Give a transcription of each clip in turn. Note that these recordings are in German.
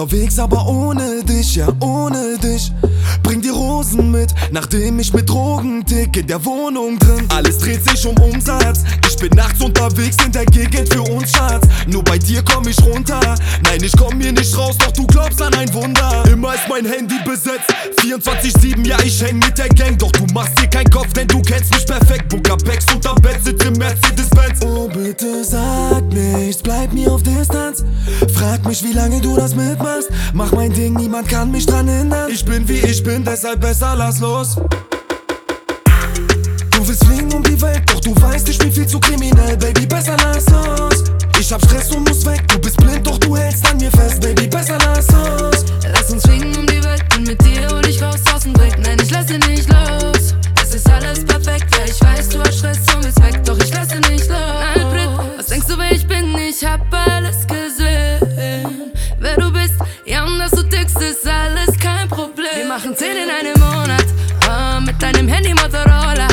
unterwegs, aber ohne dich, ja, ohne dich. Bring die Rosen mit, nachdem ich mit Drogen tick in der Wohnung drin. Alles dreht sich um Umsatz. Ich bin nachts unterwegs in der Gegend für uns, Schatz. Nur bei dir komm ich runter. Nein, ich komm hier nicht raus, doch du glaubst an ein Wunder. Immer ist mein Handy besetzt. 24-7, ja, ich häng mit der Gang. Doch du machst dir keinen Kopf, denn du kennst mich perfekt. Booker Bags unterm Bett, sitzt im Mercedes-Benz. Oh, bitte sag nichts, bleib mir auf Distanz. Frag mich, wie lange du das mitmachst. Mach mein Ding, niemand kann mich dran hindern. Ich bin wie ich bin, deshalb besser lass los. Du willst fliegen um die Welt, doch du weißt, ich bin viel zu kriminell, Baby, besser lass uns. Ich hab Stress und muss weg, du bist blind, doch du hältst an mir fest, Baby, besser lass uns. Lass uns schwingen um die Welt, bin mit dir hol ich raus aus dem Dreck, nein, ich lasse nicht los. Es ist alles perfekt, ja, ich weiß, du hast Stress und willst weg, doch ich lasse nicht los. Nein, Brit, was denkst du, wer ich bin? Ich hab tickst, ist alles kein Problem. Wir machen 10 in einem Monat, ah, mit deinem Handy Motorola,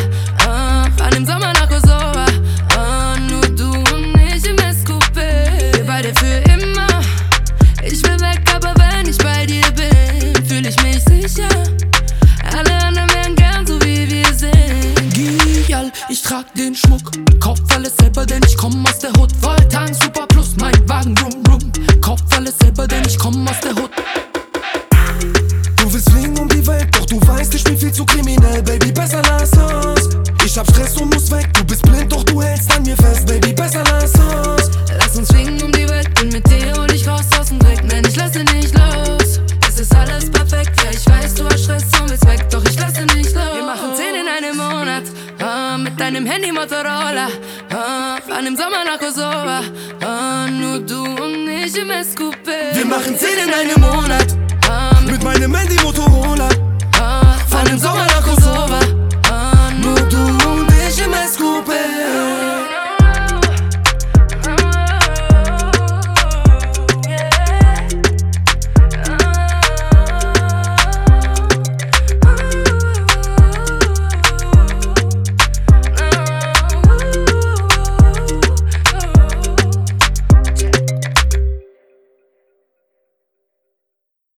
ah, fahren im Sommer nach Kosovo, ah, nur du und ich im SQP. Wir beide für immer. Ich will weg, aber wenn ich bei dir bin, fühle ich mich sicher. Alle anderen wären gern so wie wir sind. Gial, ich trag den Schmuck. Kauf alles selber, denn ich komm aus der Hut. Volltank, Super Plus, mein Wagen, rum, rum. Kauf alles selber, denn ich komm aus der Hut. Kriminell, Baby, besser lass uns. Ich hab Stress und muss weg, du bist blind, doch du hältst an mir fest, Baby, besser lass uns. Lass uns schwingen um die Welt, bin mit dir hol ich raus aus dem Dreck, nein, ich lasse nicht los. Es ist alles perfekt, ja, ich weiß, du hast Stress und willst weg, doch ich lasse nicht los. Wir machen 10 in einem Monat, ah, mit deinem Handy Motorola, ah, fahren im Sommer nach Kosovo, ah, nur du und ich im SQP. Wir machen 10 in einem Monat, ah, mit meinem Handy Motorola.